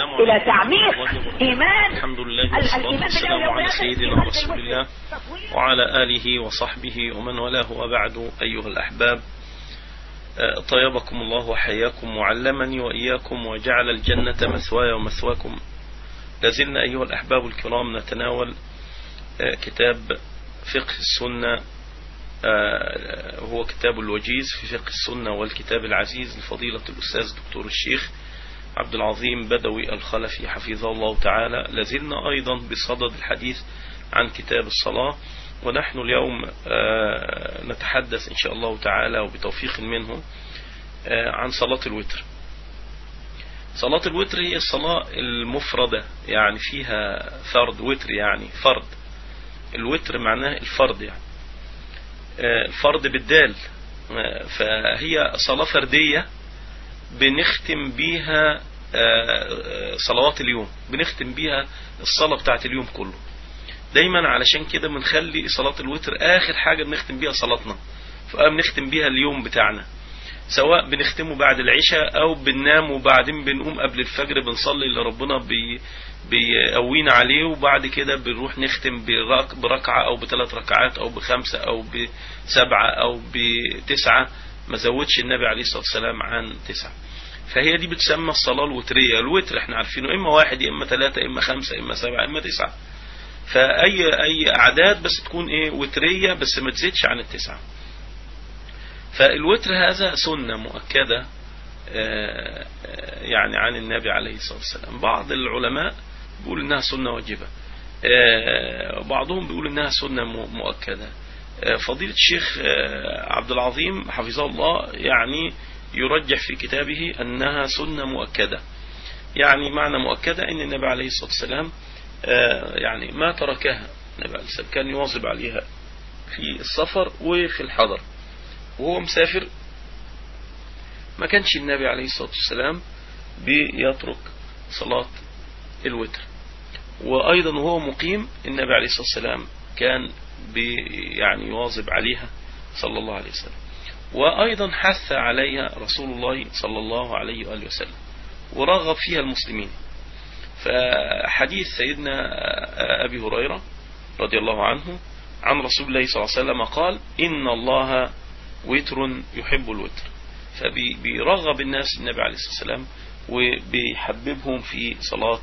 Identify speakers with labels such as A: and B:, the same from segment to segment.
A: إلى تعميق. إيمان
B: الحمد لله
A: ال-
B: والصلاة والسلام على. سيدنا رسول الله وعلى آله وصحبه ومن والاه وبعد أيها الأحباب آه، طيبكم الله وحياكم وعلمني وإياكم وجعل الجنة مثواي ومثواكم لازلنا أيها الأحباب الكرام نتناول آه، كتاب فقه السنة آه، هو كتاب الوجيز في فقه السنة والكتاب العزيز لفضيلة الأستاذ دكتور الشيخ عبد العظيم بدوي الخلفي حفظه الله تعالى. لازلنا أيضا بصدد الحديث عن كتاب الصلاة ونحن اليوم آه، نتحدث إن شاء الله تعالى وبتوفيق منه آه، عن صلاة الوتر. صلاة الوتر هي الصلاة المفردة يعني فيها فرد وتر يعني فرد. الوتر معناه الفرد يعني. آه، الفرد بالدال. فهي صلاة فردية بنختم بيها آه، صلوات اليوم. بنختم بيها الصلاة بتاعت اليوم كله. دايما علشان كده بنخلي صلاة الوتر آخر حاجة بنختم بيها صلاتنا. فبنختم بيها اليوم بتاعنا. سواء بنختمه بعد العشاء أو بننام وبعدين بنقوم قبل الفجر بنصلي اللي ربنا بي بيقوينا عليه. وبعد كده بنروح نختم برك بركعة أو بثلاث ركعات أو بخمسة أو بسبعة أو بتسعة. ما زودش النبي عليه الصلاة والسلام عن تسعة. فهي دي بتسمى الصلاة الوترية. الوتر إحنا عارفينه إما واحد إما ثلاثة إما خمسة إما سبعة إما تسعة. فأي أي أعداد بس تكون إيه؟ وترية بس ما تزيدش عن التسعة. فالوتر هذا سنة مؤكدة آه، آه، يعني عن النبي عليه الصلاة والسلام. بعض العلماء بيقول إنها سنة واجبة. آه، بعضهم بيقول إنها سنة مؤكدة. فضيلة الشيخ آه، عبد العظيم حفظه الله يعني يرجح في كتابه أنها سنة مؤكدة. يعني معنى مؤكدة أن النبي عليه الصلاة والسلام آه، يعني ما تركها. النبي عليه الصلاة كان يواظب عليها في السفر وفي الحضر. وهو مسافر. ما كانش النبي عليه الصلاة والسلام بيترك صلاة الوتر. وأيضا وهو مقيم النبي عليه الصلاة والسلام كان يعني يواظب عليها صلى الله عليه وسلم. وأيضا حث عليها رسول الله صلى الله عليه وآله وسلم ورغب فيها المسلمين. فحديث سيدنا أبي هريرة رضي الله عنه عن رسول الله صلى الله عليه وسلم قال إن الله وتر يحب الوتر. فبيرغب الناس النبي عليه الصلاة والسلام وبيحببهم في صلاة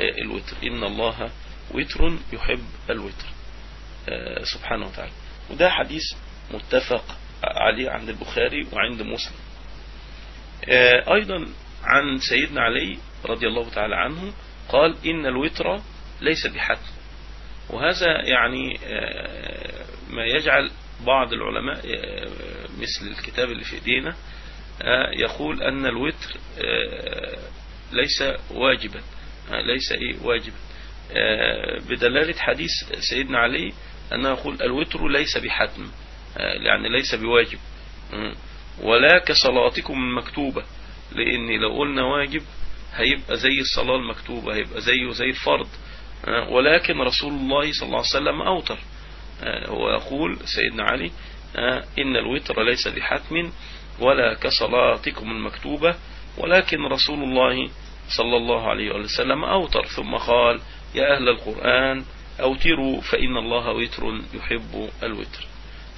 B: الوتر. إن الله وتر يحب الوتر. سبحانه وتعالى. وده حديث متفق عليه عند البخاري وعند مسلم. آه، أيضا عن سيدنا علي رضي الله تعالى عنه قال إن الوتر ليس بحتم. وهذا يعني آه، ما يجعل بعض العلماء آه، مثل الكتاب اللي في ايدينا آه، يقول أن الوتر آه، ليس واجبا. آه، ليس إيه واجبا. آه، بدلالة حديث سيدنا علي أنه يقول الوتر ليس بحتم آه، يعني ليس بواجب. ولا كصلاتكم المكتوبة لأن لو قلنا واجب هيبقى زي الصلاة المكتوبة هيبقى زيه زي الفرض. آه، ولكن رسول الله صلى الله عليه وسلم أوتر. آه، هو يقول سيدنا علي آه، إن الوتر ليس بحتم ولا كصلاتكم المكتوبة ولكن رسول الله صلى الله عليه وسلم أوتر. ثم قال يا أهل القرآن أوتروا فإن الله وتر يحب الوتر.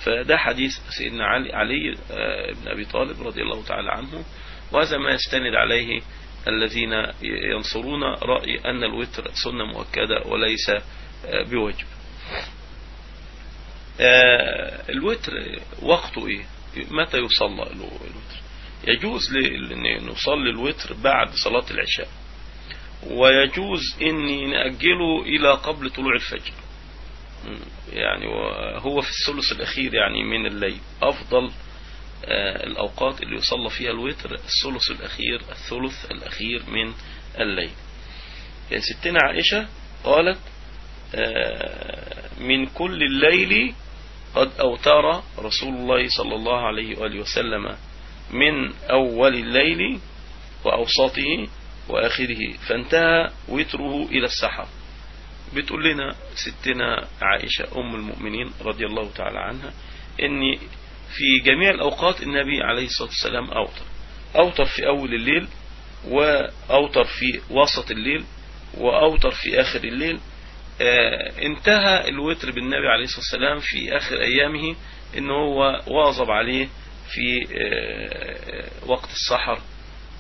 B: فده حديث سيدنا علي, علي آه، بن أبي طالب رضي الله تعالى عنه وهذا ما يستند عليه الذين ينصرون رأي أن الوتر سنة مؤكدة وليس آه، بواجب. آه، الوتر وقته إيه؟ متى يصلى الوتر؟ يجوز نصلي الوتر بعد صلاة العشاء. ويجوز ان نأجله إلى قبل طلوع الفجر. يعني هو في الثلث الأخير يعني من الليل. أفضل آه، الأوقات اللي يصلى فيها الوتر الثلث الأخير الثلث الأخير من الليل. يعني ستنا عائشة قالت آه، من كل الليل قد أوتر رسول الله صلى الله عليه وآله وسلم من أول الليل وأوسطه وآخره فانتهى وتره إلى السحر. بتقول لنا ستنا عائشة أم المؤمنين رضي الله تعالى عنها إن في جميع الأوقات النبي عليه الصلاة والسلام أوتر. أوتر في أول الليل وأوتر في وسط الليل وأوتر في آخر الليل. آه، انتهى الوتر بالنبي عليه الصلاة والسلام في آخر أيامه إن هو واظب عليه في آه، وقت السحر.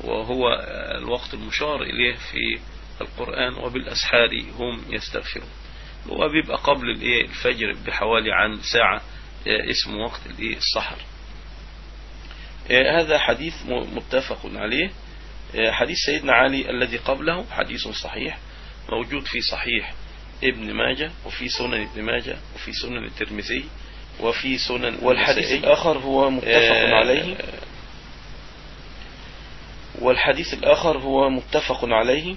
B: وهو الوقت المشار إليه في القرآن وبالأسحار هم يستغفرون. هو بيبقى قبل الفجر بحوالي عن ساعة آه، اسمه وقت السحر. هذا حديث متفق عليه. حديث سيدنا علي الذي قبله حديث صحيح موجود في صحيح ابن ماجه وفي سنن ابن ماجه وفي سنن الترمذي وفي سنن
A: والحديث الآخر هو متفق عليه. والحديث الآخر هو متفق عليه.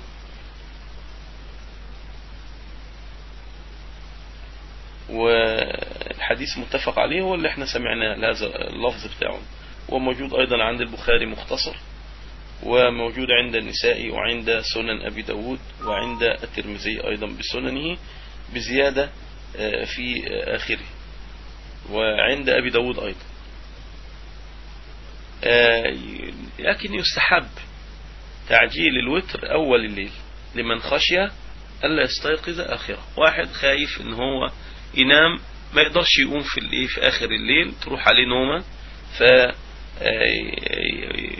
B: والحديث متفق عليه هو اللي إحنا سمعناه هذا اللفظ بتاعه. وموجود أيضا عند البخاري مختصر وموجود عند النساء وعند سنن أبي داود وعند الترمذي أيضا بسننه بزيادة آه، في آخره. وعند أبي داود أيضا. آه، لكن يستحب تعجيل الوتر أول الليل لمن خشي ألا يستيقظ آخره. واحد خايف إن هو ينام ما يقدرش يقوم في, في آخر الليل تروح عليه نومة ف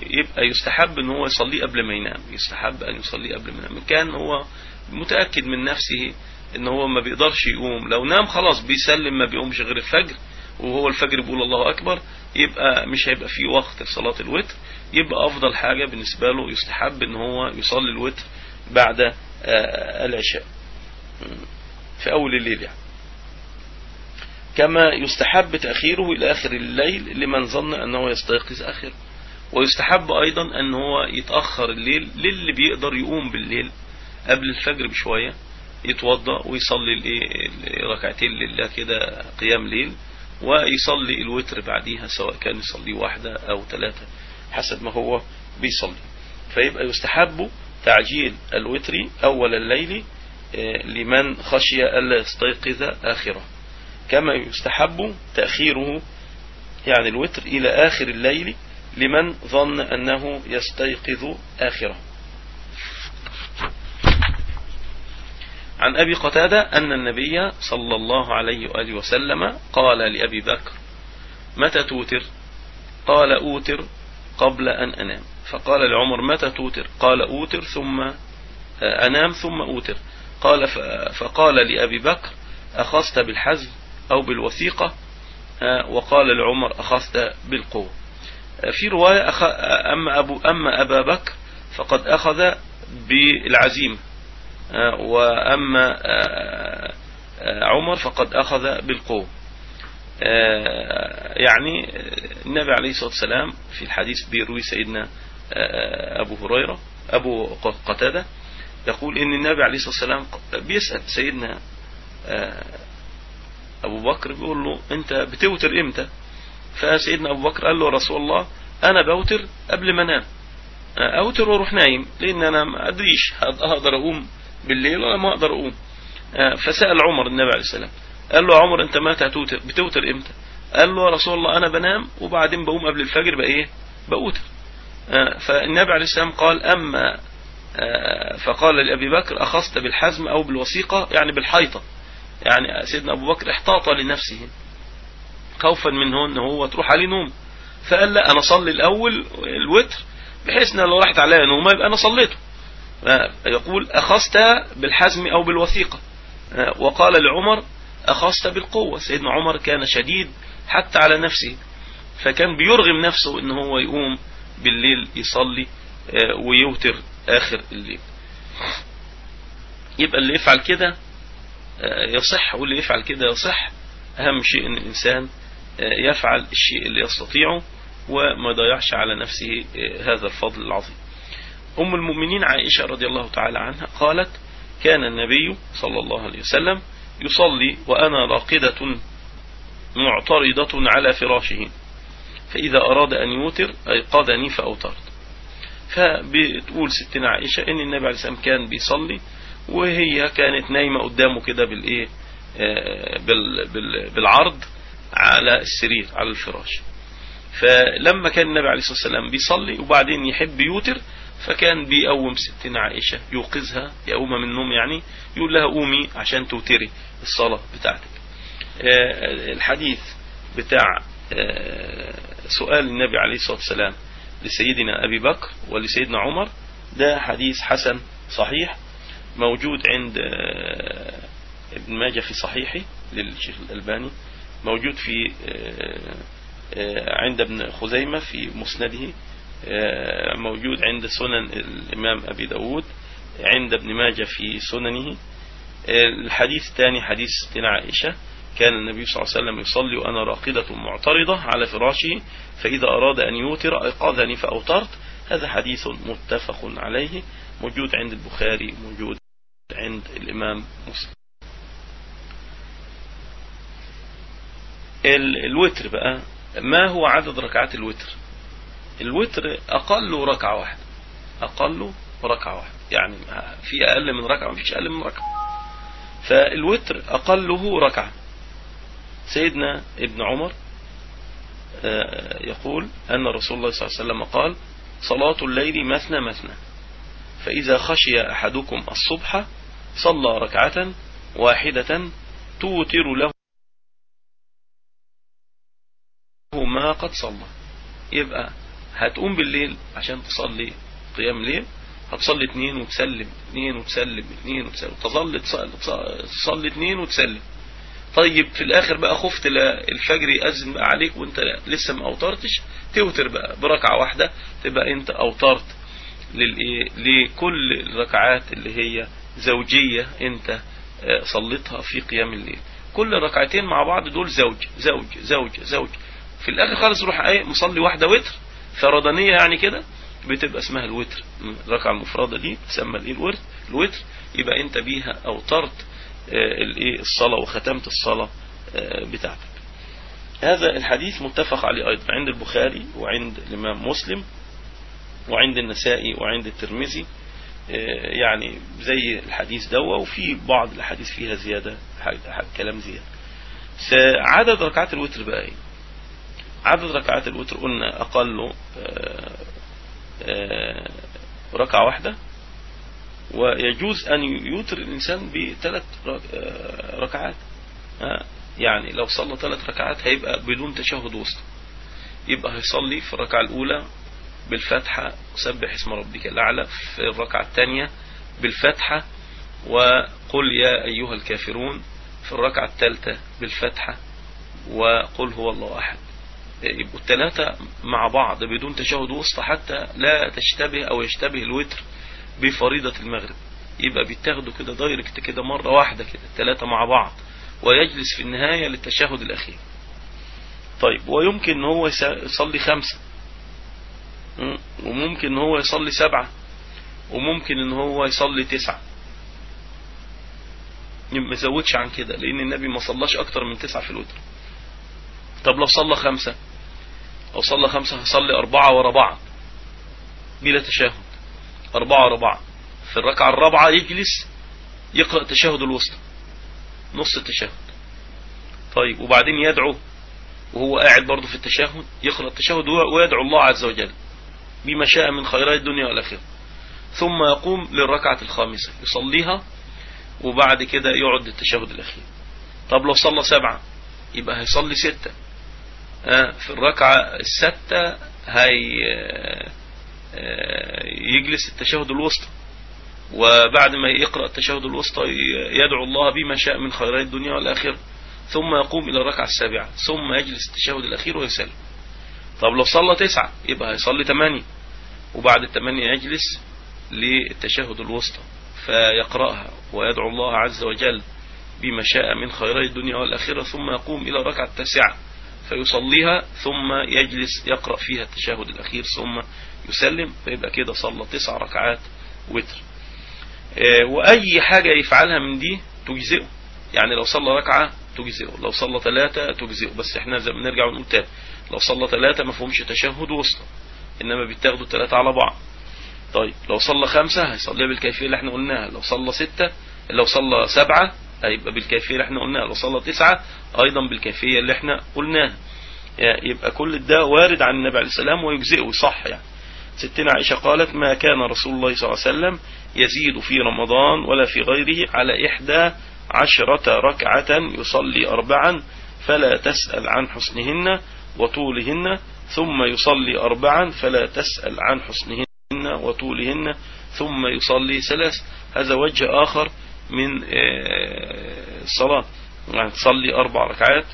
B: يبقى يستحب إن هو يصلي قبل ما ينام يستحب أن يصلي قبل ما ينام. كان هو متأكد من نفسه إن هو ما بيقدرش يقوم لو نام خلاص بيسلم ما بيقومش غير الفجر وهو الفجر بيقول الله أكبر يبقى مش هيبقى في وقت لصلاة الوتر يبقى أفضل حاجة بالنسبة له يستحب إن هو يصلي الوتر بعد آه، العشاء. في أول الليل يعني. كما يستحب تأخيره إلى آخر الليل لمن ظن أنه يستيقظ آخر ويستحب أيضا أن هو يتأخر الليل للي بيقدر يقوم بالليل قبل الفجر بشوية يتوضأ ويصلي ركعتين لله كده قيام ليل. ويصلي الوتر بعديها سواء كان يصلي واحدة أو ثلاثة حسب ما هو بيصلي. فيبقى يستحب تعجيل الوتر أول الليل آه، لمن خشي ألا يستيقظ آخره. كما يستحب تأخيره يعني الوتر إلى آخر الليل لمن ظن أنه يستيقظ آخره. عن أبي قتادة أن النبي صلى الله عليه وآله وسلم قال لأبي بكر متى توتر؟ قال أوتر قبل أن أنام. فقال لعمر متى توتر؟ قال أوتر ثم أنام ثم أوتر. قال فقال لأبي بكر أخذت بالحزم أو بالوثيقة؟ وقال لعمر أخذت بالقوة. في رواية أما, أبو أما أبا بكر فقد أخذ بالعزيمة. وأما عمر فقد أخذ بالقوة. يعني النبي عليه الصلاة والسلام في الحديث بيروي سيدنا أبو هريرة أبو قتادة يقول إن النبي عليه الصلاة والسلام بيسأل سيدنا أبو بكر بيقول له أنت بتوتر إمتى؟ فسيدنا أبو بكر قال له رسول الله أنا بوتر قبل ما أنام. أوتر وأروح نايم لأن أنا ما أدريش أقدر أقوم بالليل ولا ما أقدر أقوم. فسأل عمر النبي عليه السلام. قال له عمر أنت متى توتر؟ بتوتر إمتى؟ قال له رسول الله أنا بنام وبعدين بقوم قبل الفجر بقى إيه؟ بأوتر فالنبي عليه السلام قال أما فقال لأبي بكر أخذت بالحزم أو بالوثيقة يعني بالحيطة. يعني سيدنا أبو بكر احتاط لنفسه. خوفا منه أنه هو تروح عليه نوم. فقال لا أنا صلي الأول الوتر بحيث أن لو راحت عليا نوم يبقى أنا صليته. يقول أخذت بالحزم أو بالوثيقة. وقال لعمر أخذت بالقوة. سيدنا عمر كان شديد حتى على نفسه فكان بيرغم نفسه إن هو يقوم بالليل يصلي ويوتر آخر الليل. يبقى اللي يفعل كده آه، يصح واللي يفعل كده يصح. أهم شيء أن الإنسان آه، يفعل الشيء اللي يستطيعه وما يضيعش على نفسه آه، هذا الفضل العظيم. أم المؤمنين عائشة رضي الله تعالى عنها قالت كان النبي صلى الله عليه وسلم يصلي وأنا راقدة معترضة على فراشه فإذا أراد أن يوتر أيقظني فأوترت. فبتقول ستنا عائشة أن النبي عليه السلام كان بيصلي وهي كانت نايمة قدامه كده بالإيه؟ آه، بالعرض على السرير على الفراش. فلما كان النبي عليه الصلاة والسلام بيصلي وبعدين يحب يوتر فكان بيقوم ستنا عائشة يوقظها يقومها من النوم يعني يقول لها قومي عشان توتري الصلاة بتاعتك. آه، الحديث بتاع آه، سؤال النبي عليه الصلاة والسلام لسيدنا أبي بكر ولسيدنا عمر ده حديث حسن صحيح موجود عند آه، ابن ماجه في صحيحه للشيخ الألباني موجود في عند ابن خزيمة في مسنده. موجود عند سنن الإمام أبي داود عند ابن ماجه في سننه. الحديث الثاني حديث ستنا عائشة كان النبي صلى الله عليه وسلم يصلي وأنا راقدة معترضة على فراشه فإذا أراد أن يوتر أيقظني فأوترت. هذا حديث متفق عليه موجود عند البخاري موجود عند الإمام مسلم. الوتر بقى ما هو عدد ركعات الوتر؟ الوتر أقل ركعة واحدة. أقل ركعة واحدة. يعني في أقل من ركعة ما فيش أقل من ركعة. فالوتر أقله ركعة. سيدنا ابن عمر آه، يقول أن رسول الله صلى الله عليه وسلم قال صلاة الليل مثنى مثنى. فإذا خشي أحدكم الصبح صلى ركعة واحدة توتر له ما قد صلى. يبقى هتقوم بالليل عشان تصلي قيام ليل هتصلي اثنين وتسلم اثنين وتسلم اثنين وتسلم. تظل تصلي اثنين وتسلم. طيب في الآخر بقى خفت الفجر يأذن بقى عليك وانت لسه ما أوترتش توتر بقى بركعة واحدة تبقى انت أوترت للإيه؟ لكل الركعات اللي هي زوجية انت آه، صليتها في قيام الليل. كل ركعتين مع بعض دول زوج زوج زوج زوج. في الآخر خالص روح إيه مصلي واحدة وتر فردانية يعني كده بتبقى اسمها الوتر. الركعة المفردة دي تسمى الايه الوتر الوتر. يبقى انت بيها أوترت آه، الإيه الصلاة وختمت الصلاة آه، بتاعتك. هذا الحديث متفق عليه أيضا عند البخاري وعند الإمام مسلم وعند النسائي وعند الترمذي آه، يعني زي الحديث دوا وفي بعض الأحاديث فيها زيادة كلام زيادة. عدد ركعات الوتر بقى إيه؟ عدد ركعات الوتر قلنا اقله ركعة واحدة ويجوز أن يوتر الإنسان بثلاث ركعات. يعني لو صلى ثلاث ركعات هيبقى بدون تشهد وسط. يبقى هيصلي في الركعة الأولى بالفتحة سبح اسم ربك الأعلى في الركعة الثانية بالفتحة وقل يا أيها الكافرون في الركعة الثالثة بالفتحة وقل هو الله أحد. يبقوا الثلاثة مع بعض بدون تشهد وسط حتى لا تشتبه أو يشتبه الوتر بفريضة المغرب. يبقى بيتاخدوا كده دايركت كده مرة واحدة كده الثلاثة مع بعض ويجلس في النهاية للتشهد الأخير. طيب ويمكن إن هو يصلي خمسة. وممكن إن هو يصلي سبعة. وممكن إن هو يصلي تسعة. ما يزودش عن كده لأن النبي ما صلاش أكتر من تسعة في الوتر. طب لو صلى خمسة؟ لو صلى خمسة هصلي أربعة ورا بعض. بلا تشهد. أربعة أربعة في الركعة الرابعة يجلس يقرأ تشهد الوسطى. نص التشهد. طيب وبعدين يدعو وهو قاعد برضه في التشهد يقرأ التشهد ويدعو الله عز وجل بما شاء من خيرات الدنيا والآخرة. ثم يقوم للركعة الخامسة. يصليها وبعد كده يقعد التشهد الأخير. طب لو صلى سبعة يبقى هيصلي ستة. في الركعة الستة هي آه، يجلس التشهد الوسطى. وبعد ما يقرأ التشهد الوسطى يدعو الله بما شاء من خيرات الدنيا والآخرة ثم يقوم إلى الركعة السابعة ثم يجلس التشهد الأخير ويسلم. طب لو صلى تسعة يبقى هيصلي ثمانية وبعد الثمانية يجلس للتشهد الوسطى فيقرأها ويدعو الله عز وجل بما شاء من خيرات الدنيا والآخرة ثم يقوم إلى الركعة التاسعة. فيصليها ثم يجلس يقرأ فيها التشهد الأخير ثم يسلم فيبقى كده صلى تسع ركعات وتر. آه، وأي حاجة يفعلها من دي تجزئه. يعني لو صلى ركعة تجزئه لو صلى ثلاثة تجزئه. بس إحنا زي ما نرجع ونقول تاني لو صلى ثلاثة ما فهمش تشهد وسطى إنما بيتاخدوا ثلاثة على بعض. طيب لو صلى خمسة هيصليها بالكيفية اللي إحنا قلناها. لو صلى ستة لو صلى سبعة هيبقى بالكيفية اللي إحنا قلناها لو صلى تسعة أيضا بالكيفية اللي إحنا قلناها. يبقى كل ده وارد عن النبي عليه السلام ويجزئه صح يعني. ستنا عائشة قالت ما كان رسول الله صلى الله عليه وسلم يزيد في رمضان ولا في غيره على إحدى عشرة ركعة يصلي أربعا فلا تسأل عن حسنهن وطولهن ثم يصلي أربعا فلا تسأل عن حسنهن وطولهن ثم يصلي ثلاث. هذا وجه آخر من آه، الصلاة يعني تصلي أربع ركعات.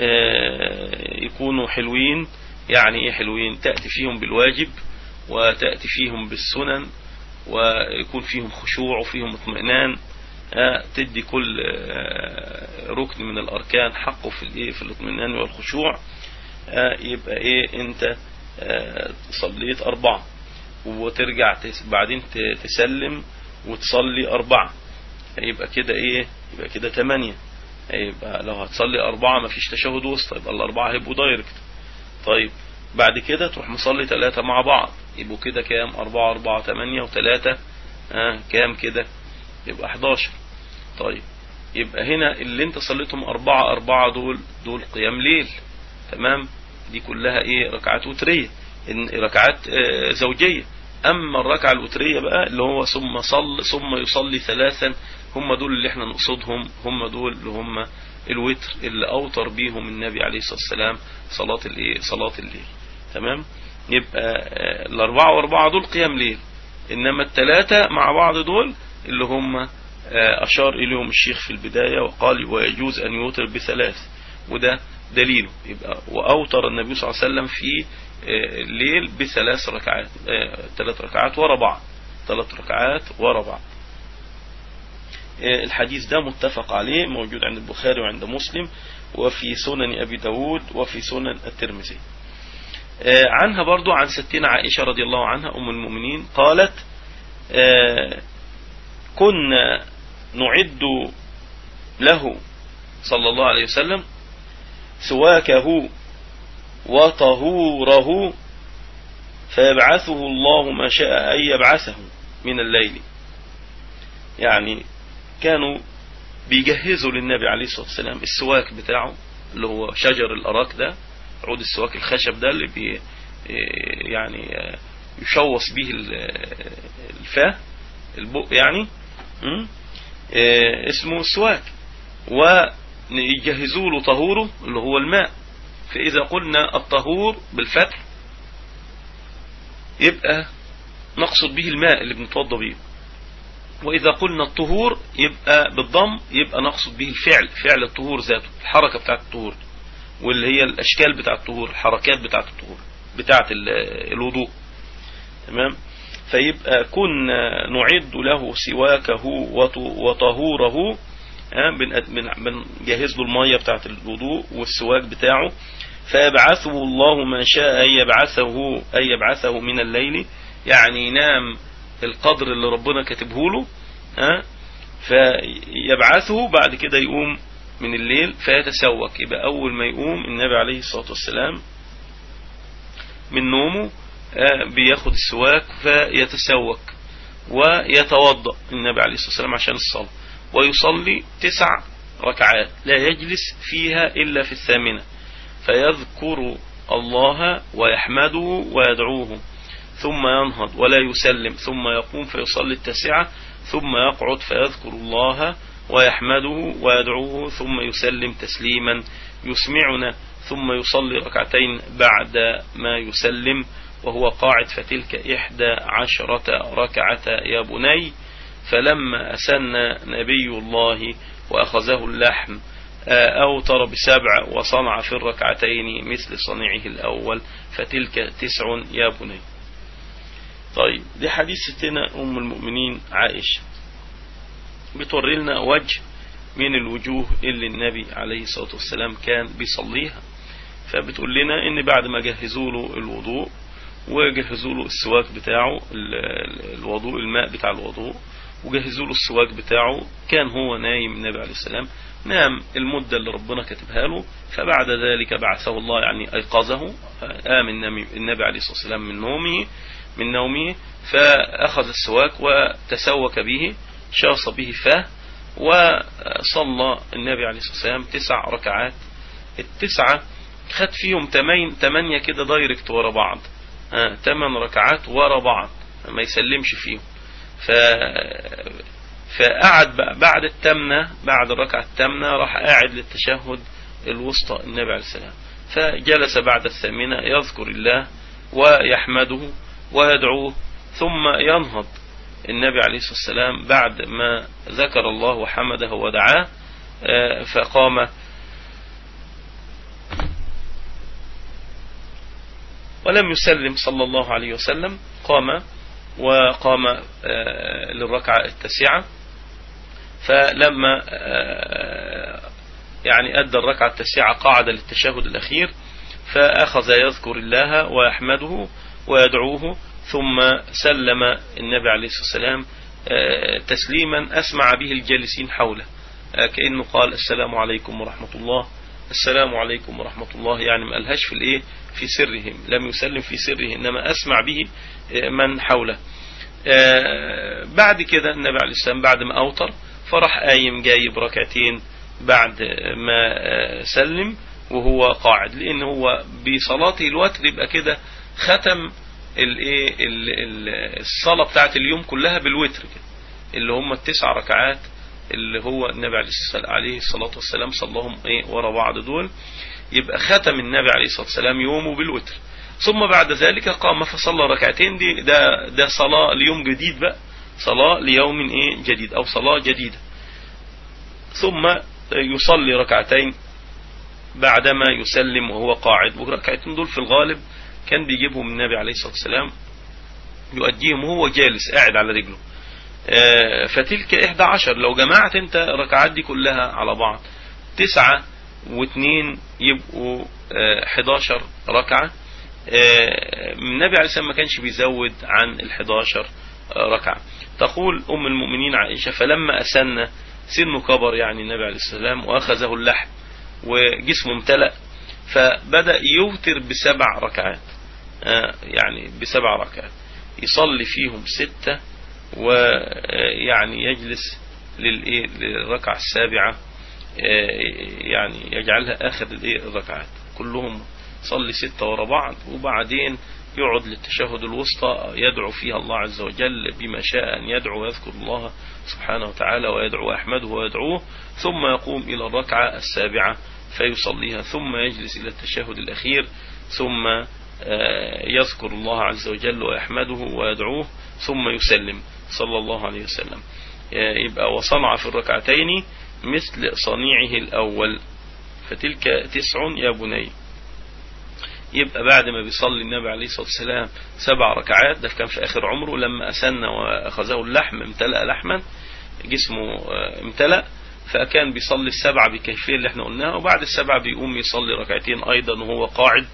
B: آه، يكونوا حلوين. يعني إيه حلوين؟ تأتي فيهم بالواجب وتأتي فيهم بالسنن ويكون فيهم خشوع وفيهم اطمئنان. آه، تدي كل ركن من الأركان حقه في الإيه؟ في الاطمئنان والخشوع. يبقى إيه؟ أنت صليت أربعة وترجع بعدين تسلم. وتصلي أربعة. يبقى كده إيه؟ يبقى كده تمانية. يبقى لو هتصلي أربعة مفيش تشهد وسط يبقى الأربعة هيبقوا دايركت طيب بعد كده تروح مصلي ثلاثة مع بعض. يبقوا كده كام؟ أربعة أربعة تمانية وثلاثة آه كام كده؟ يبقى 11 طيب يبقى هنا اللي انت صليتهم أربعة أربعة دول دول قيام ليل. تمام؟ دي كلها إيه؟ ركعات وترية. ركعات آه زوجية. أما الركعة الوترية بقى اللي هو ثم صل ثم يصلي ثلاثا هم دول اللي إحنا نقصدهم هم دول اللي هم الوتر اللي أوتر بيهم النبي عليه الصلاة والسلام صلاة الإيه؟ صلاة الليل. تمام؟ يبقى آه، الأربعة وأربعة دول قيام ليل. إنما الثلاثة مع بعض دول اللي هم آه، أشار إليهم الشيخ في البداية وقال ويجوز أن يوتر بثلاث وده دليله. يبقى وأوتر النبي صلى الله عليه وسلم في الليل بثلاث ركعات آه، ثلاث ركعات ورا بعض ثلاث ركعات ورا بعض آه، الحديث ده متفق عليه موجود عند البخاري وعند مسلم وفي سنن أبي داود وفي سنن الترمذي. آه، عنها برضو عن ستين عائشة رضي الله عنها أم المؤمنين قالت كنا نعد له صلى الله عليه وسلم سواكه وطهوره فيبعثه الله ما شاء أن يبعثه من الليل. يعني كانوا بيجهزوا للنبي عليه الصلاة والسلام السواك بتاعه اللي هو شجر الأراك ده عود السواك الخشب ده اللي بي يعني يشوص به الفاه البق يعني. اسمه السواك ويجهزوا له طهوره اللي هو الماء. فإذا قلنا الطهور بالفتح يبقى نقصد به الماء اللي بنتوضى به وإذا قلنا الطهور يبقى بالضم يبقى نقصد به الفعل فعل الطهور ذاته الحركة بتاعت الطهور واللي هي الأشكال بتاعت الطهور الحركات بتاعت الطهور بتاعت الوضوء. تمام؟ فيبقى كنا نعد له سواكه وطهوره بنجهز له المية بتاعت الوضوء والسواك بتاعه. فيبعثه الله ما شاء أن يبعثه, أن يبعثه من الليل. يعني ينام القدر اللي ربنا كاتبه له ها. فيبعثه بعد كده يقوم من الليل فيتسوك. يبقى أول ما يقوم النبي عليه الصلاة والسلام من نومه بياخد السواك فيتسوك ويتوضأ النبي عليه الصلاة والسلام عشان الصلاة. ويصلي تسع ركعات لا يجلس فيها إلا في الثامنة. فيذكر الله ويحمده ويدعوه ثم ينهض ولا يسلم ثم يقوم فيصلي التاسعة ثم يقعد فيذكر الله ويحمده ويدعوه ثم يسلم تسليما يسمعنا ثم يصلي ركعتين بعد ما يسلم وهو قاعد فتلك إحدى عشرة ركعة. يا بني فلما أسن نبي الله وأخذه اللحم أوتر بسبع وصنع في الركعتين مثل صنيعه الأول فتلك تسع يا بني. طيب دي حديث ستنا أم المؤمنين عائشة. بتوري لنا وجه من الوجوه اللي النبي عليه الصلاة والسلام كان بيصليها. فبتقول لنا إن بعد ما جهزوا له الوضوء وجهزوا له السواك بتاعه الوضوء الماء بتاع الوضوء وجهزوا له السواك بتاعه. كان هو نايم النبي عليه السلام. نام المدة اللي ربنا كتبها له. فبعد ذلك بعثه الله يعني أيقظه. آم النبي عليه الصلاة والسلام من نومه من نومه. فأخذ السواك وتسوك به شاص به فاه وصلى النبي عليه الصلاة والسلام تسع ركعات. التسعة خد فيهم تمانية كده دايركت ورا بعض. ثمان ركعات ورا بعض. ما يسلمش فيهم. ف فقعد بعد التامنة بعد الركعة التامنة راح قاعد للتشهد الوسطى النبي عليه السلام. فجلس بعد الثامنة يذكر الله ويحمده ويدعوه ثم ينهض النبي عليه الصلاة والسلام بعد ما ذكر الله وحمده ودعاه فقام. ولم يسلم صلى الله عليه وسلم قام. وقام للركعة التاسعة. فلما يعني أدى الركعة التاسعة قعد للتشهد الأخير فأخذ يذكر الله ويحمده ويدعوه ثم سلم النبي عليه الصلاة والسلام تسليما أسمع به الجالسين حوله. كأنه قال السلام عليكم ورحمة الله. السلام عليكم ورحمة الله. يعني ما قالهاش في الإيه؟ في سرهم. لم يسلم في سره إنما أسمع به من حوله. بعد كده النبي عليه السلام بعد ما أوتر فراح قايم جايب ركعتين بعد ما سلم وهو قاعد لأن هو بصلاته الوتر يبقى كده ختم الايه الصلاة بتاعت اليوم كلها بالوتر كده اللي هم التسع ركعات اللي هو النبي عليه الصلاة والسلام صلىهم إيه ورا بعض دول يبقى ختم النبي عليه الصلاة والسلام يومه بالوتر. ثم بعد ذلك قام فصلى ركعتين دي ده ده صلاة ليوم جديد بقى صلاة ليوم إيه؟ جديد أو صلاة جديدة. ثم يصلي ركعتين بعدما يسلم وهو قاعد. وركعتين دول في الغالب كان بيجيبهم النبي عليه الصلاة والسلام يؤديهم وهو جالس قاعد على رجله. فتلك إحدى عشر. لو جمعت أنت الركعات دي كلها على بعض تسعة واثنين يبقوا حداشر ركعة. النبي عليه السلام ما كانش بيزود عن الحداشر ركعة. تقول أم المؤمنين عائشة فلما أسن سنه كبر يعني النبي عليه السلام وأخذه اللحم وجسمه امتلأ فبدأ يوتر بسبع ركعات يعني بسبع ركعات. يصلي فيهم ستة ويعني يجلس للركعة السابعة يعني يجعلها آخر الركعات. كلهم صلي ستة ورا بعض وبعدين يقعد للتشهد الوسطى يدعو فيها الله عز وجل بما شاء أن يدعو ويذكر الله سبحانه وتعالى ويدعو أحمده ويدعوه ثم يقوم إلى الركعة السابعة فيصليها ثم يجلس إلى التشهد الأخير ثم يذكر الله عز وجل ويحمده ويدعوه ثم يسلم صلى الله عليه وسلم. يبقى وصنع في الركعتين مثل صنيعه الأول. فتلك تسع يا بني. يبقى بعد ما بيصلي النبي عليه الصلاة والسلام سبع ركعات ده كان في آخر عمره لما أسن وأخذه اللحم امتلأ لحما جسمه امتلأ فكان بيصلي السبعة بكيفية اللي إحنا قلناها وبعد السبعة بيقوم يصلي ركعتين أيضا وهو قاعد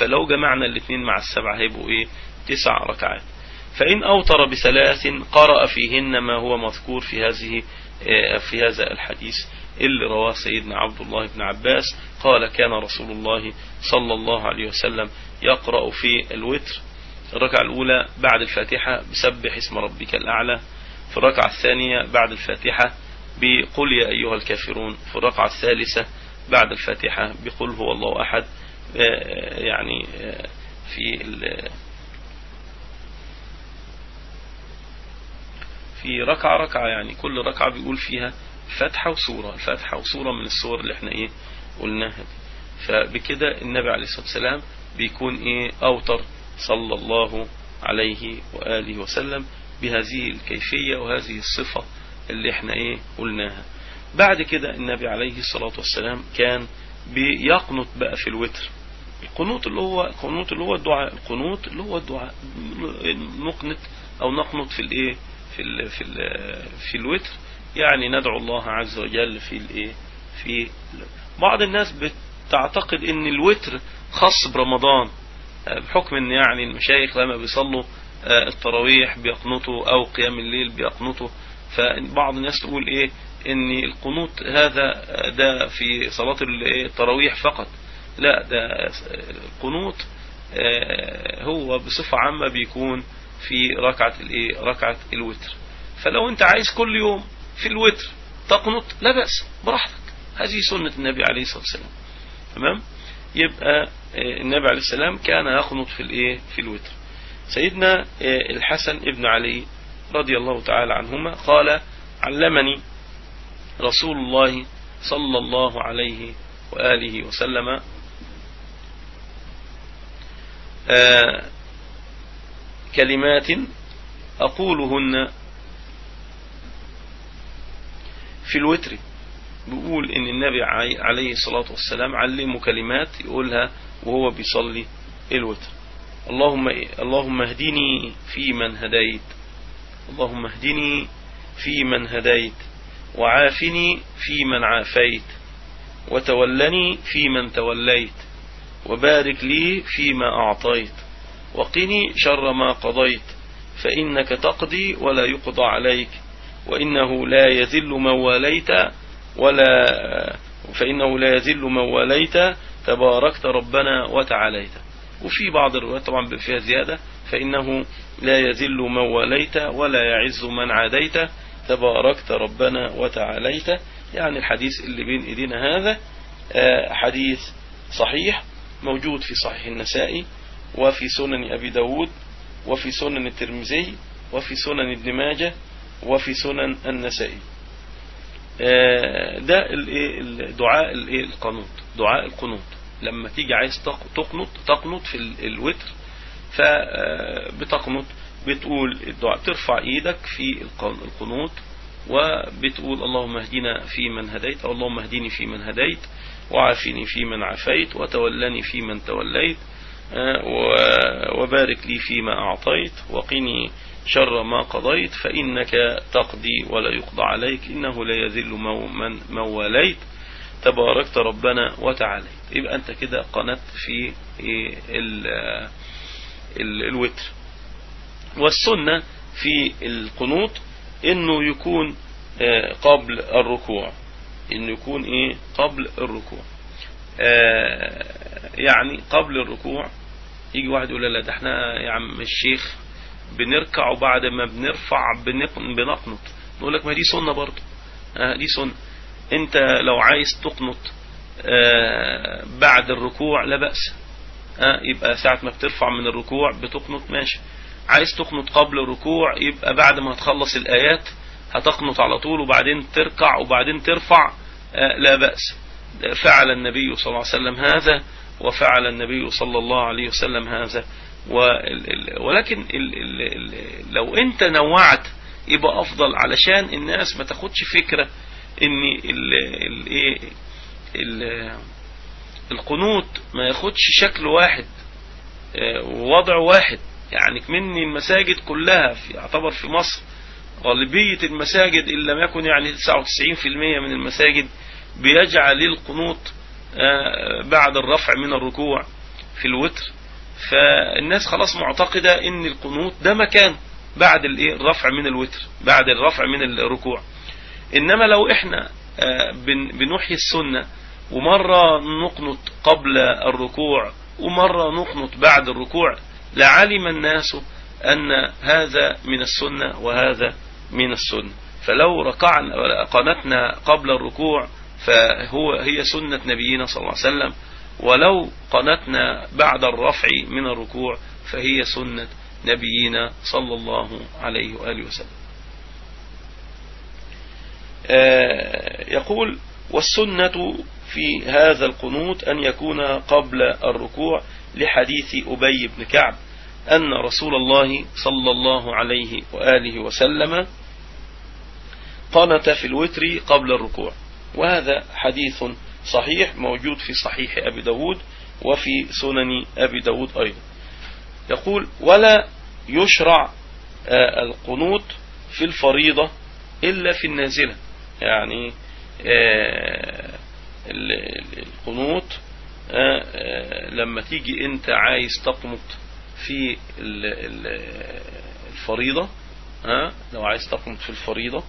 B: فلو جمعنا الاثنين مع السبعة هيبقوا إيه؟ تسع ركعات. فإن أوتر بثلاث قرأ فيهن ما هو مذكور في هذه في هذا الحديث. اللي رواه سيدنا عبد الله بن عباس قال كان رسول الله صلى الله عليه وسلم يقرأ في الوتر. الركعة الأولى بعد الفاتحة بسبح اسم ربك الأعلى. في الركعة الثانية بعد الفاتحة بقل يا أيها الكافرون. في الركعة الثالثة بعد الفاتحة بقل هو الله أحد. يعني في في ركعة ركعة يعني كل ركعة بيقول فيها فتحة وسورة الفتحة وسورة من الصور اللي إحنا إيه قلناها دي. فبكده النبي عليه الصلاة والسلام بيكون إيه أوتر صلى الله عليه وآله وسلم بهذه الكيفية وهذه الصفة اللي إحنا إيه قلناها. بعد كده النبي عليه الصلاة والسلام كان بيقنط بقى في الوتر. القنوط اللي هو القنوط اللي هو الدعاء القنوط اللي هو الدعاء نقنط أو نقنط في الايه في ال في ال في الوتر. يعني ندعو الله عز وجل في الايه في بعض الناس بتعتقد إن الوتر خاص برمضان بحكم إن يعني المشايخ لما بيصلوا التراويح بيقنطوا أو قيام الليل بيقنطوا فبعض الناس تقول إيه؟ إن القنوط هذا ده في صلاة التراويح فقط. لا ده القنوط هو بصفة عامة بيكون في ركعة الايه ركعة الوتر. فلو أنت عايز كل يوم في الوتر. تقنط؟ لا بأس. براحتك. هذه سنة النبي عليه الصلاة والسلام. تمام؟ يبقى النبي عليه السلام كان يقنط في الإيه؟ في الوتر. سيدنا الحسن ابن علي رضي الله تعالى عنهما قال علمني رسول الله صلى الله عليه وآله وسلم كلمات أقولهن في الوتر. بيقول إن النبي عليه الصلاة والسلام علمه كلمات يقولها وهو بيصلي الوتر. اللهم اللهم اهدني في من هديت. اللهم اهدني في من هديت. وعافني في من عافيت. وتولني في من توليت. وبارك لي فيما أعطيت. وقني شر ما قضيت. فإنك تقضي ولا يقضى عليك. وإنه لا يذل من واليت ولا فإنه لا يذل من واليت تباركت ربنا وتعاليت. وفي بعض الروايات طبعا فيها زيادة فإنه لا يذل من واليت ولا يعز من عاديت تباركت ربنا وتعاليت. يعني الحديث اللي بين إيدينا هذا حديث صحيح موجود في صحيح النسائي وفي سنن أبي داود وفي سنن الترمذي وفي سنن ابن ماجه وفي سنن النسائي. ده دعاء القنوط دعاء القنوط لما تيجي عايز تقنط تقنط في الوتر فبتقنط بتقول الدعاء ترفع إيدك في القنوط وبتقول اللهم اهدنا في من هديت أو اللهم اهدني في من هديت وعافني في من عافيت وتولني في من توليت وبارك لي فيما أعطيت وقني شر ما قضيت فإنك تقضي ولا يقضى عليك إنه لا يذل من, من واليت تباركت ربنا وتعاليت. يبقى أنت كده قنت في ال ال الوتر. والسنة في القنوط إنه يكون قبل الركوع. إنه يكون إيه؟ قبل الركوع. يعني قبل الركوع. يجي واحد يقول لا ده إحنا يا عم الشيخ بنركع وبعد ما بنرفع بنقنط. نقول لك ما دي سنة برضه. آه دي سنة. انت لو عايز تقنط آه بعد الركوع لا بأس. آه يبقى ساعة ما بترفع من الركوع بتقنط ماشي. عايز تقنط قبل الركوع يبقى بعد ما تخلص الآيات هتقنط على طول وبعدين تركع وبعدين ترفع لا بأس. فعل النبي صلى الله عليه وسلم هذا وفعل النبي صلى الله عليه وسلم هذا. ولكن لو انت نوعت يبقى أفضل علشان الناس ما تاخدش فكرة إن القنوت ما ياخدش شكل واحد ووضع واحد. يعني كمن المساجد كلها في يعتبر في مصر غالبية المساجد إن لم يكن يعني 99% من المساجد بيجعل القنوط بعد الرفع من الركوع في الوتر. فالناس خلاص معتقدة إن القنوط ده مكان بعد الرفع من الوتر بعد الرفع من الركوع. إنما لو إحنا بنحيي السنة ومرة نقنط قبل الركوع ومرة نقنط بعد الركوع لعلم الناس أن هذا من السنة وهذا من السنة. فلو ركعنا قنتنا قبل الركوع فهو هي سنة نبينا صلى الله عليه وسلم. ولو قنتنا بعد الرفع من الركوع فهي سنة نبينا صلى الله عليه وآله وسلم. يقول والسنة في هذا القنوت أن يكون قبل الركوع لحديث أبي بن كعب أن رسول الله صلى الله عليه وآله وسلم قنت في الوتر قبل الركوع وهذا حديث صحيح موجود في صحيح أبي داود وفي سنن أبي داود أيضا. يقول ولا يشرع القنوت في الفريضة إلا في النازلة. يعني القنوت لما تيجي أنت عايز تقنط في الفريضة لو عايز تقنط في الفريضة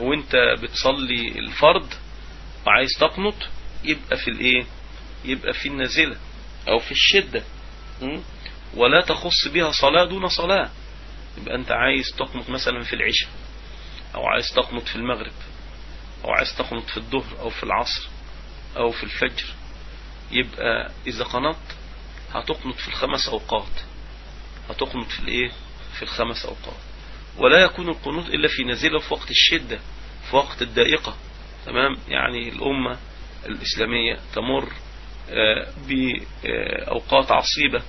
B: وانت بتصلي الفرض وعايز تقنط يبقى في الايه؟ يبقى في النازلة أو في الشدة. ولا تخص بها صلاة دون صلاة. يبقى أنت عايز تقنط مثلا في العشاء أو عايز تقنط في المغرب أو عايز تقنط في الظهر أو في العصر أو في الفجر. يبقى إذا قنط هتقنط في الخمس أوقات. هتقنط في الإيه؟ في الخمس أوقات. ولا يكون القنوط إلا في نازلة في وقت الشدة في وقت الدائقة. تمام؟ يعني الأمة الإسلامية تمر آه، بأوقات عصيبة.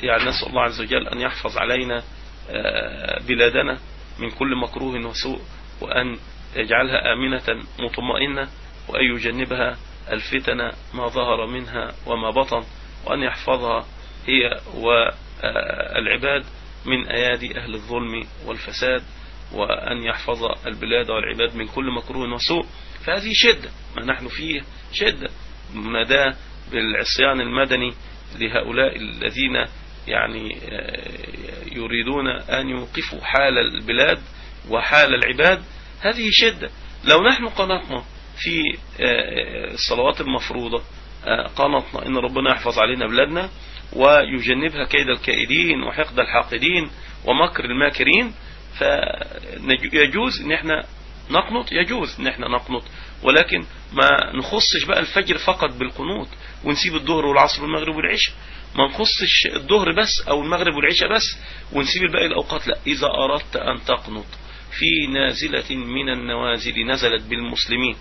B: يعني نسأل الله عز وجل أن يحفظ علينا آه، بلادنا من كل مكروه وسوء وأن يجعلها آمنة مطمئنة وأن يجنبها الفتن ما ظهر منها وما بطن وأن يحفظها هي والعباد من أيادي أهل الظلم والفساد وأن يحفظ البلاد والعباد من كل مكروه وسوء. فهذه شدة ما نحن فيه شدة. مناداة بالعصيان المدني لهؤلاء الذين يعني يريدون أن يوقفوا حال البلاد وحال العباد. هذه شدة. لو نحن قنطنا في الصلوات المفروضة قنطنا إن ربنا يحفظ علينا بلادنا ويجنبها كيد الكائدين وحقد الحاقدين ومكر الماكرين فيجوز إن إحنا نقنط يجوز إن إحنا نقنط. ولكن ما نخصش بقى الفجر فقط بالقنوط ونسيب الظهر والعصر والمغرب والعشاء. ما نخصش الظهر بس أو المغرب والعشاء بس ونسيب الباقي الأوقات لا. إذا أردت أن تقنط في نازلة من النوازل نزلت بالمسلمين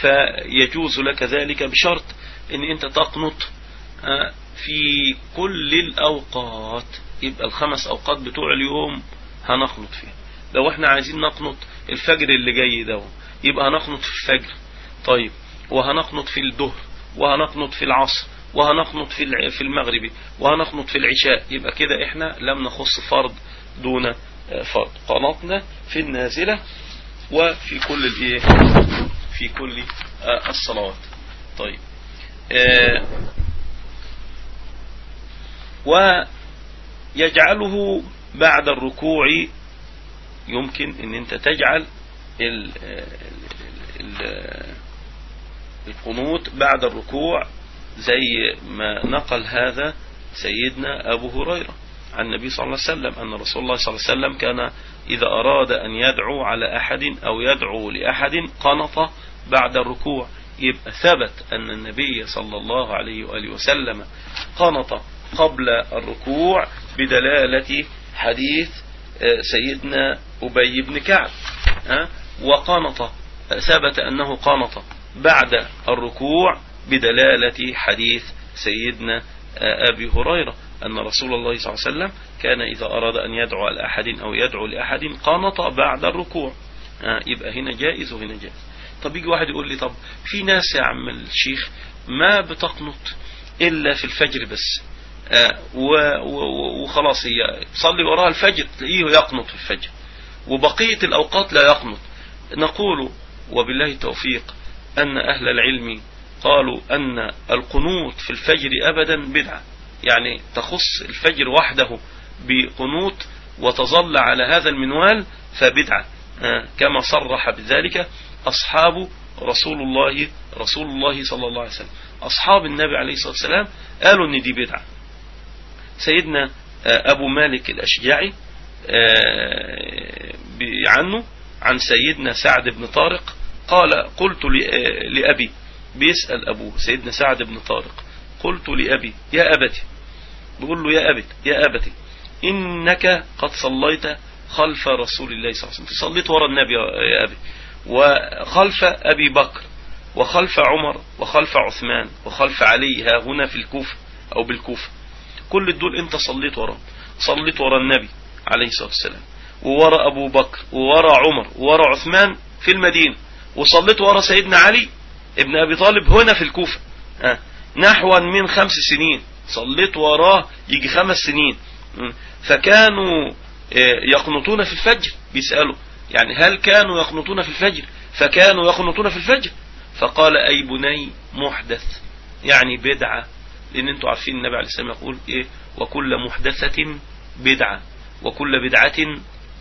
B: فيجوز لك ذلك بشرط إن أنت تقنط. في كل الأوقات يبقى الخمس أوقات بتوع اليوم هنقنط فيه لو إحنا عايزين نقنط الفجر اللي جاي ده يبقى هنقنط في الفجر. طيب وهنقنط في الظهر وهنقنط في العصر وهنقنط في في المغرب وهنقنط في العشاء. يبقى كده إحنا لم نخص فرض دون فرض. قنطنا في النازلة وفي كل الإيه؟ في كل الصلوات. طيب ويجعله بعد الركوع يمكن إن أنت تجعل ال ال القنوت بعد الركوع زي ما نقل هذا سيدنا أبو هريرة عن النبي صلى الله عليه وسلم أن رسول الله صلى الله عليه وسلم كان إذا أراد أن يدعو على أحد أو يدعو لأحد قنط بعد الركوع. يبقى ثبت أن النبي صلى الله عليه وآله وسلم قنط قبل الركوع بدلالة حديث سيدنا أبي بن كعب وقنط ثبت أنه قنط بعد الركوع بدلالة حديث سيدنا أبي هريرة أن رسول الله صلى الله عليه وسلم كان إذا أراد أن يدعو لأحد أو يدعو لأحد قنط بعد الركوع. يبقى هنا جائز وهنا جائز. طب يجي واحد يقول لي طب في ناس يا عم الشيخ ما بتقنط إلا في الفجر بس. وخلاص هي صلي وراها الفجر تلاقيه يقنط في الفجر. وبقية الأوقات لا يقنط. نقول وبالله التوفيق أن أهل العلم قالوا أن القنوط في الفجر أبدا بدعة. يعني تخص الفجر وحده بقنوط وتظل على هذا المنوال فبدعة. كما صرح بذلك أصحاب رسول الله رسول الله صلى الله عليه وسلم. أصحاب النبي عليه الصلاة والسلام قالوا أن دي بدعة. سيدنا أبو مالك الأشجعي عنه عن سيدنا سعد بن طارق قال قلت لأبي بيسأل أبوه سيدنا سعد بن طارق قلت لأبي يا أبتي بقول له يا أبت يا أبتي إنك قد صليت خلف رسول الله صلى الله عليه وسلم. صليت وراء النبي يا أبي وخلف أبي بكر وخلف عمر وخلف عثمان وخلف علي ها هنا في الكوفة أو بالكوفة. كل دول أنت صليت وراء صليت وراء النبي عليه الصلاة والسلام ووراء أبو بكر ووراء عمر ووراء عثمان في المدينة وصليت وراء سيدنا علي ابن أبي طالب هنا في الكوفة. أه. نحوا من خمس سنين صليت وراه يجي خمس سنين. فكانوا يقنطون في الفجر بيسألوا يعني هل كانوا يقنطون في الفجر؟ فكانوا يقنطون في الفجر. فقال أي بني محدث يعني بدعة لأن أنتوا عارفين النبي عليه السلام يقول إيه؟ وكل محدثة بدعة وكل بدعة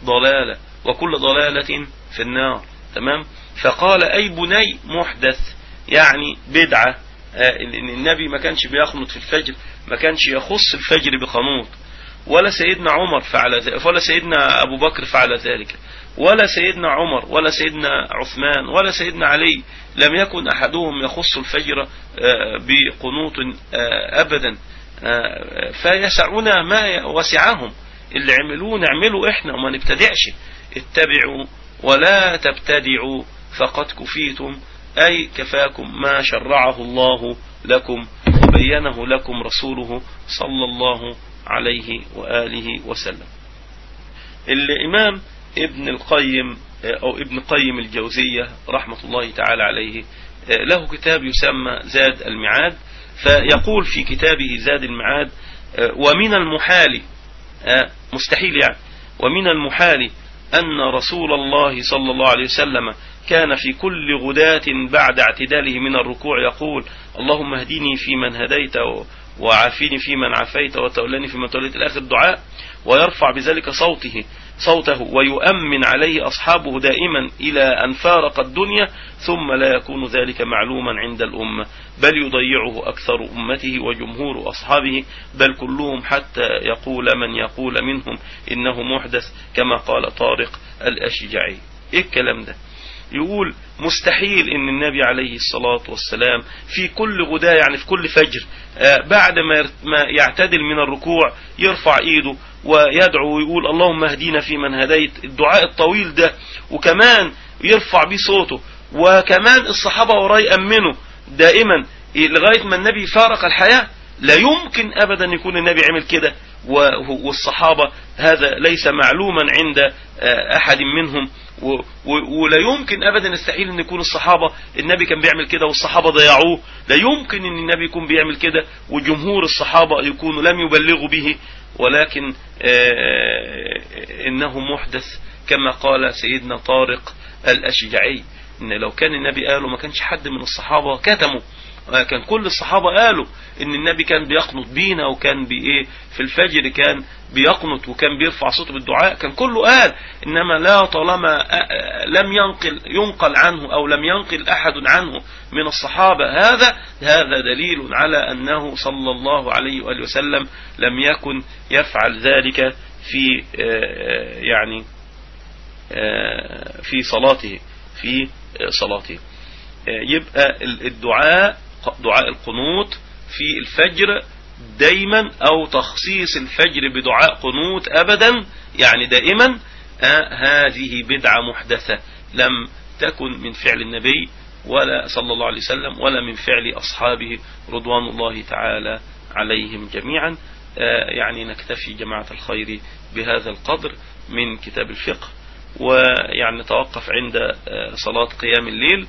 B: ضلالة وكل ضلالة في النار. تمام؟ فقال أي بني محدث يعني بدعة آه النبي ما كانش بيخنط في الفجر ما كانش يخص الفجر بقنوط ولا سيدنا عمر فعل ذلك ولا سيدنا أبو بكر فعل ذلك ولا سيدنا عمر ولا سيدنا عثمان ولا سيدنا علي لم يكن أحدهم يخص الفجر بقنوط أبدا. فيسعنا ما وسعهم. اللي عملوه نعمله إحنا وما نبتدعش. اتبعوا ولا تبتدعوا فقد كفيتم. أي كفاكم ما شرعه الله لكم وبينه لكم رسوله صلى الله عليه وآله وسلم. الإمام ابن القيم أو ابن قيم الجوزية رحمة الله تعالى عليه. له كتاب يسمى زاد المعاد فيقول في كتابه زاد المعاد ومن المحال مستحيل يعني ومن المحال أن رسول الله صلى الله عليه وسلم كان في كل غداة بعد اعتداله من الركوع يقول اللهم اهدني في من هديت وعافيني في من عافيت وتولني في من توليت الآخر الدعاء ويرفع بذلك صوته. صوته ويؤمن عليه أصحابه دائما إلى أن فارق الدنيا ثم لا يكون ذلك معلوما عند الأمة بل يضيعه أكثر أمته وجمهور أصحابه بل كلهم حتى يقول من يقول منهم إنه محدث كما قال طارق الأشجعي. إيه الكلام ده؟ يقول مستحيل إن النبي عليه الصلاة والسلام في كل غداء يعني في كل فجر بعد ما يعتدل من الركوع يرفع إيده ويدعو ويقول اللهم اهدينا في من هديت الدعاء الطويل ده وكمان يرفع بيه صوته وكمان الصحابة وراه يأمنوا دائما لغاية ما النبي فارق الحياة لا يمكن ابدا يكون النبي عمل كده. والصحابة هذا ليس معلوما عند أحد منهم. ولا يمكن ابدا يستحيل أن يكون الصحابة النبي كان بيعمل كده والصحابة ضيعوه. لا يمكن أن النبي يكون بيعمل كده وجمهور الصحابة يكونوا لم يبلغوا به. ولكن إنه محدث كما قال سيدنا طارق الأشجعي. إن لو كان النبي قاله ما كانش حد من الصحابة كتموا كان كل الصحابة قالوا إن النبي كان بيقنط بينا وكان بايه في الفجر كان بيقنط وكان بيرفع صوته بالدعاء كان كله قال إنما لا طالما لم ينقل ينقل عنه أو لم ينقل أحد عنه من الصحابة هذا هذا دليل على أنه صلى الله عليه وآله وسلم لم يكن يفعل ذلك في يعني في صلاته في صلاته. يبقى الدعاء دعاء القنوت في الفجر دايما أو تخصيص الفجر بدعاء قنوت ابدا يعني دائما آه هذه بدعة محدثة لم تكن من فعل النبي ولا صلى الله عليه وسلم ولا من فعل أصحابه رضوان الله تعالى عليهم جميعا. آه يعني نكتفي جماعة الخير بهذا القدر من كتاب الفقه ويعني نتوقف عند آه صلاة قيام الليل.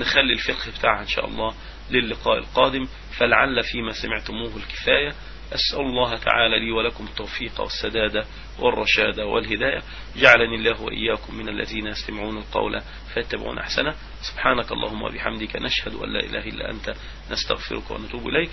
B: نخلي الفقه بتاعها إن شاء الله للقاء القادم فلعل فيما سمعتموه الكفاية. أسأل الله تعالى لي ولكم التوفيق والسداد والرشاد والهداية. جعلني الله وإياكم من الذين يستمعون القول فيتبعون أحسنه. سبحانك اللهم وبحمدك نشهد أن لا إله إلا أنت نستغفرك ونتوب إليك.